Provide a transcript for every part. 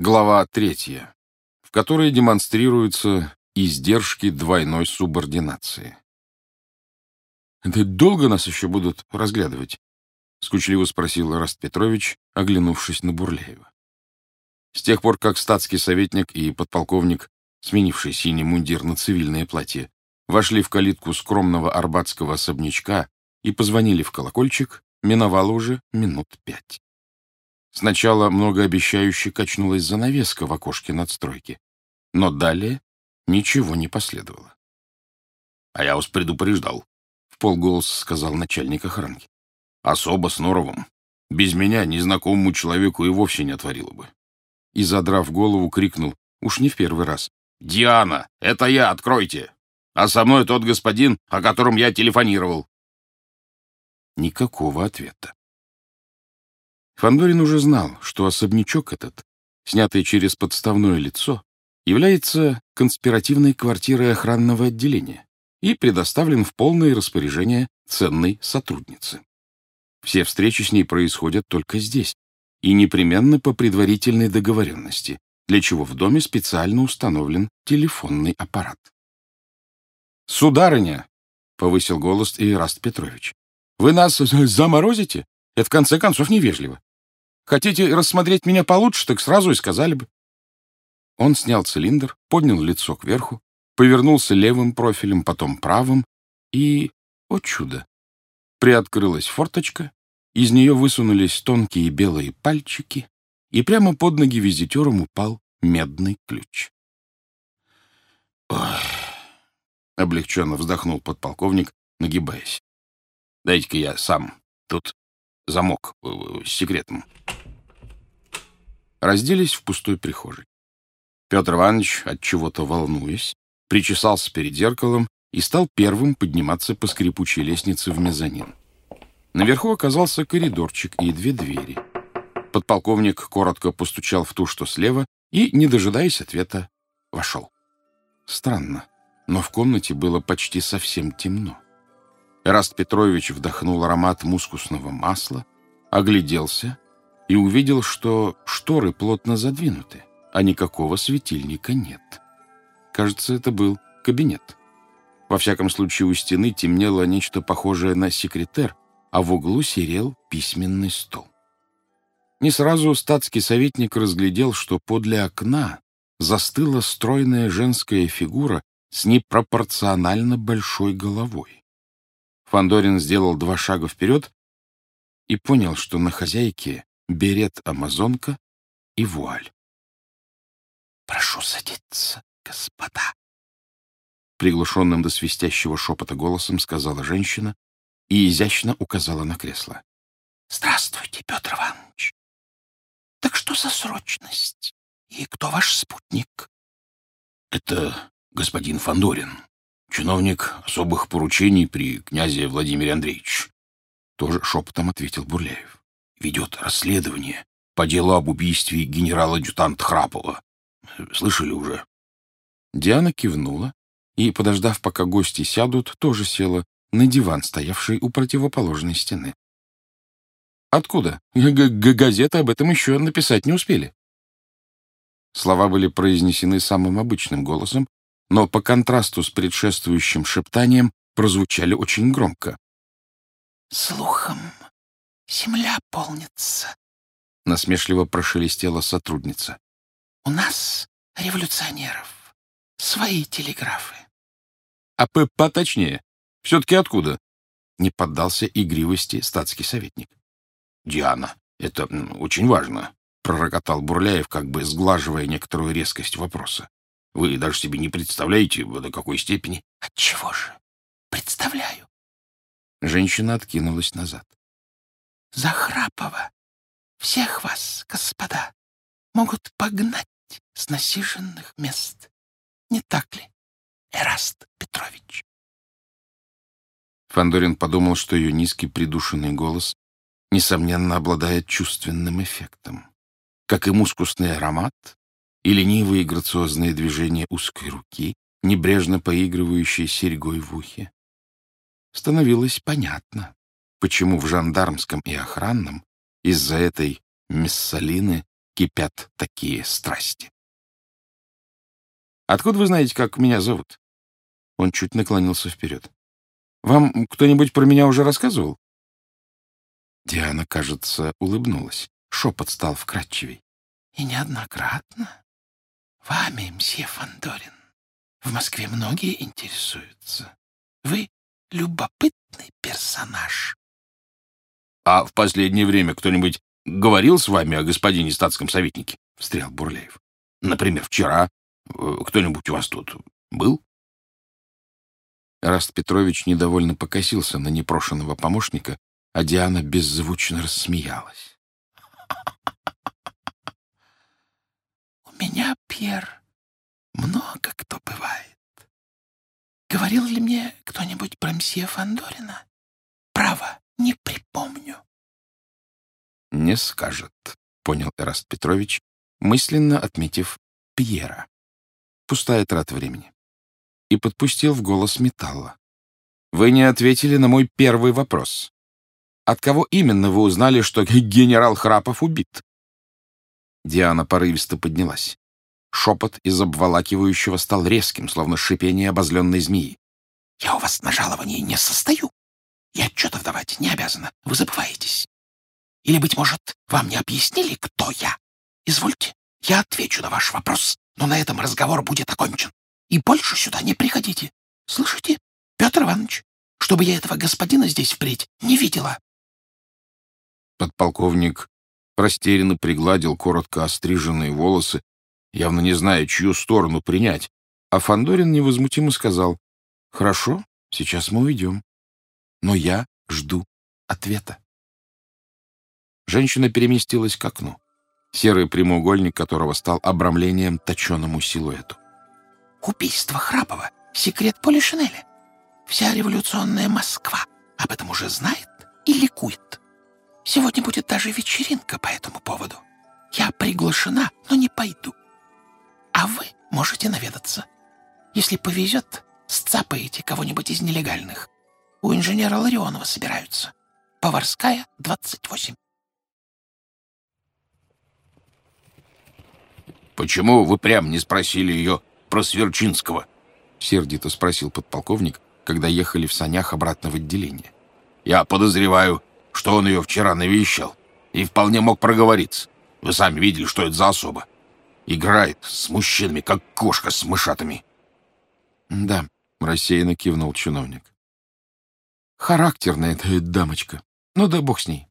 Глава третья, в которой демонстрируются издержки двойной субординации. «Это долго нас еще будут разглядывать?» — скучливо спросил Раст Петрович, оглянувшись на Бурляева. С тех пор, как статский советник и подполковник, сменивший синий мундир на цивильное платье, вошли в калитку скромного арбатского особнячка и позвонили в колокольчик, миновало уже минут пять. Сначала многообещающе качнулась занавеска в окошке надстройки, но далее ничего не последовало. — А я вас предупреждал, — в полголоса сказал начальник охранки. — Особо с Норовым. Без меня незнакомому человеку и вовсе не отворило бы. И, задрав голову, крикнул, уж не в первый раз. — Диана, это я, откройте! А со мной тот господин, о котором я телефонировал. Никакого ответа. Фандорин уже знал, что особнячок этот, снятый через подставное лицо, является конспиративной квартирой охранного отделения и предоставлен в полное распоряжение ценной сотрудницы. Все встречи с ней происходят только здесь и непременно по предварительной договоренности, для чего в доме специально установлен телефонный аппарат. «Сударыня!» — повысил голос Ираст Петрович. «Вы нас заморозите? Это, в конце концов, невежливо. Хотите рассмотреть меня получше, так сразу и сказали бы. Он снял цилиндр, поднял лицо кверху, повернулся левым профилем, потом правым, и, о чудо, приоткрылась форточка, из нее высунулись тонкие белые пальчики, и прямо под ноги визитерам упал медный ключ. «Ой!» — облегченно вздохнул подполковник, нагибаясь. «Дайте-ка я сам. Тут замок э, с секретом» разделись в пустой прихожей. Петр Иванович, от чего-то волнуясь, причесался перед зеркалом и стал первым подниматься по скрипучей лестнице в мезонин. Наверху оказался коридорчик и две двери. Подполковник коротко постучал в ту, что слева, и, не дожидаясь ответа, вошел. Странно, но в комнате было почти совсем темно. Эраст Петрович вдохнул аромат мускусного масла, огляделся и увидел, что шторы плотно задвинуты, а никакого светильника нет. Кажется, это был кабинет. Во всяком случае, у стены темнело нечто похожее на секретер, а в углу серел письменный стол. Не сразу статский советник разглядел, что подле окна застыла стройная женская фигура с непропорционально большой головой. Фандорин сделал два шага вперед и понял, что на хозяйке берет-амазонка и вуаль. «Прошу садиться, господа!» Приглушенным до свистящего шепота голосом сказала женщина и изящно указала на кресло. «Здравствуйте, Петр Иванович! Так что за срочность? И кто ваш спутник?» «Это господин Фандорин, чиновник особых поручений при князе Владимире Андреевиче», тоже шепотом ответил Бурляев ведет расследование по делу об убийстве генерала-адъютанта Храпова. Слышали уже?» Диана кивнула и, подождав, пока гости сядут, тоже села на диван, стоявший у противоположной стены. «Откуда? Г -г Газеты об этом еще написать не успели». Слова были произнесены самым обычным голосом, но по контрасту с предшествующим шептанием прозвучали очень громко. «Слухом Земля полнится, — насмешливо прошелестела сотрудница. У нас, революционеров, свои телеграфы. А поточнее, все-таки откуда? Не поддался игривости статский советник. Диана, это очень важно, — пророкотал Бурляев, как бы сглаживая некоторую резкость вопроса. Вы даже себе не представляете, до какой степени. Отчего же? Представляю. Женщина откинулась назад. Захрапова. Всех вас, господа, могут погнать с насиженных мест. Не так ли, Эраст Петрович? Фандорин подумал, что ее низкий придушенный голос, несомненно, обладает чувственным эффектом, как и мускусный аромат и ленивые грациозные движения узкой руки, небрежно поигрывающей серьгой в ухе. Становилось понятно, почему в жандармском и охранном из-за этой миссалины кипят такие страсти. Откуда вы знаете, как меня зовут? Он чуть наклонился вперед. Вам кто-нибудь про меня уже рассказывал? Диана, кажется, улыбнулась. Шепот стал вкрадчивей. И неоднократно. Вами, мсье Фандорин. В Москве многие интересуются. Вы любопытный персонаж. А в последнее время кто-нибудь говорил с вами о господине статском советнике? Встрял Бурляев. Например, вчера э, кто-нибудь у вас тут был? Раст Петрович недовольно покосился на непрошенного помощника, а Диана беззвучно рассмеялась. «У меня, Пьер, много кто бывает. Говорил ли мне кто-нибудь про мсье Фандорина? Право, не припомню». «Не скажет», — понял Эраст Петрович, мысленно отметив Пьера. Пустая трата времени и подпустил в голос металла. «Вы не ответили на мой первый вопрос. От кого именно вы узнали, что генерал Храпов убит?» Диана порывисто поднялась. Шепот из обволакивающего стал резким, словно шипение обозленной змеи. «Я у вас на жаловании не состою. Я отчетов давать не обязана. Вы забываетесь. Или, быть может, вам не объяснили, кто я? Извольте, я отвечу на ваш вопрос, но на этом разговор будет окончен и больше сюда не приходите. Слышите, Петр Иванович, чтобы я этого господина здесь впредь не видела. Подполковник растерянно пригладил коротко остриженные волосы, явно не зная, чью сторону принять, а Фандорин невозмутимо сказал, «Хорошо, сейчас мы уйдем, но я жду ответа». Женщина переместилась к окну, серый прямоугольник которого стал обрамлением точеному силуэту. Убийство Храпова — секрет Полишинеля. Вся революционная Москва об этом уже знает и ликует. Сегодня будет даже вечеринка по этому поводу. Я приглашена, но не пойду. А вы можете наведаться. Если повезет, сцапаете кого-нибудь из нелегальных. У инженера Ларионова собираются. Поварская, 28. Почему вы прям не спросили ее про Сверчинского?» — сердито спросил подполковник, когда ехали в санях обратно в отделение. «Я подозреваю, что он ее вчера навещал и вполне мог проговориться. Вы сами видели, что это за особа. Играет с мужчинами, как кошка с мышатами». «Да», — рассеянно кивнул чиновник. «Характерная эта дамочка. Ну да бог с ней.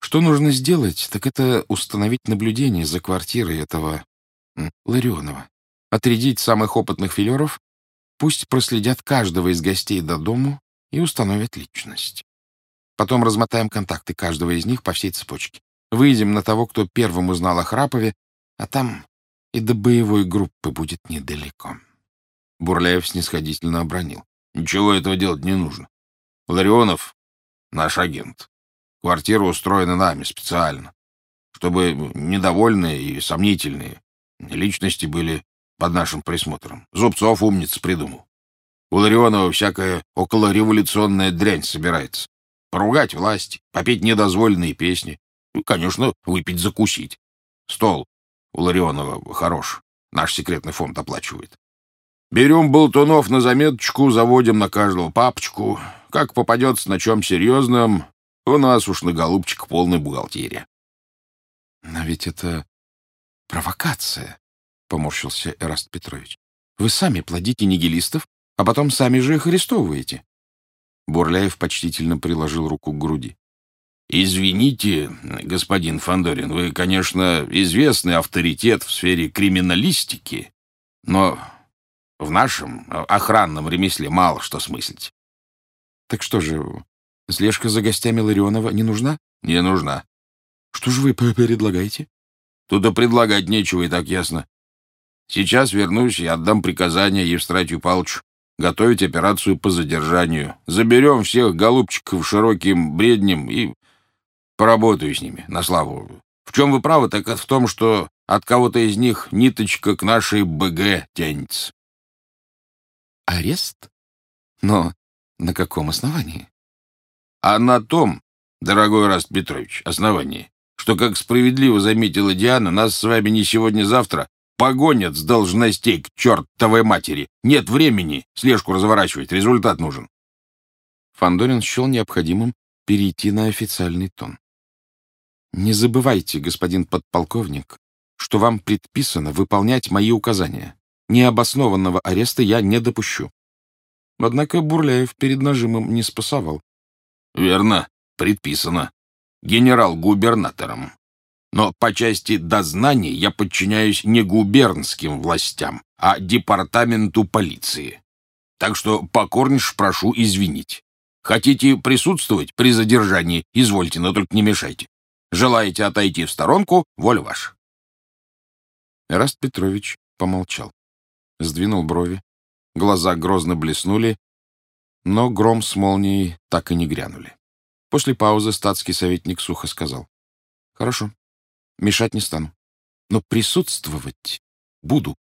Что нужно сделать, так это установить наблюдение за квартирой этого Ларионова отрядить самых опытных филеров, пусть проследят каждого из гостей до дому и установят личность. Потом размотаем контакты каждого из них по всей цепочке. Выйдем на того, кто первым узнал о Храпове, а там и до боевой группы будет недалеко. Бурляев снисходительно обронил. Ничего этого делать не нужно. Ларионов — наш агент. Квартира устроена нами специально, чтобы недовольные и сомнительные личности были под нашим присмотром. Зубцов умница придумал. У Ларионова всякая околореволюционная дрянь собирается. Поругать власть, попеть недозволенные песни. Ну, конечно, выпить-закусить. Стол у Ларионова хорош. Наш секретный фонд оплачивает. Берем болтунов на заметочку, заводим на каждого папочку. Как попадется на чем серьезном, у нас уж на голубчик полная бухгалтерия. Но ведь это провокация поморщился Эраст Петрович. «Вы сами плодите нигилистов, а потом сами же их арестовываете». Бурляев почтительно приложил руку к груди. «Извините, господин Фандорин, вы, конечно, известный авторитет в сфере криминалистики, но в нашем охранном ремесле мало что смыслить». «Так что же, слежка за гостями Ларионова не нужна?» «Не нужна». «Что же вы предлагаете?» «Тут и предлагать нечего, и так ясно. Сейчас вернусь и отдам приказание Евстратию Павловичу готовить операцию по задержанию. Заберем всех голубчиков широким бреднем и поработаю с ними на славу. В чем вы правы, так это в том, что от кого-то из них ниточка к нашей БГ тянется. Арест? Но на каком основании? А на том, дорогой Раст Петрович, основании, что, как справедливо заметила Диана, нас с вами не сегодня-завтра погонят с должностей к чертовой матери. Нет времени слежку разворачивать, результат нужен. Фандорин счел необходимым перейти на официальный тон. «Не забывайте, господин подполковник, что вам предписано выполнять мои указания. Необоснованного ареста я не допущу». Однако Бурляев перед нажимом не спасовал. «Верно, предписано. Генерал-губернатором. Но по части дознаний я подчиняюсь не губернским властям, а департаменту полиции. Так что покорнейше прошу извинить. Хотите присутствовать при задержании, извольте, но только не мешайте. Желаете отойти в сторонку, воля ваша. Раст Петрович помолчал, сдвинул брови, глаза грозно блеснули, но гром с молнией так и не грянули. После паузы статский советник сухо сказал. «Хорошо, мешать не стану, но присутствовать буду».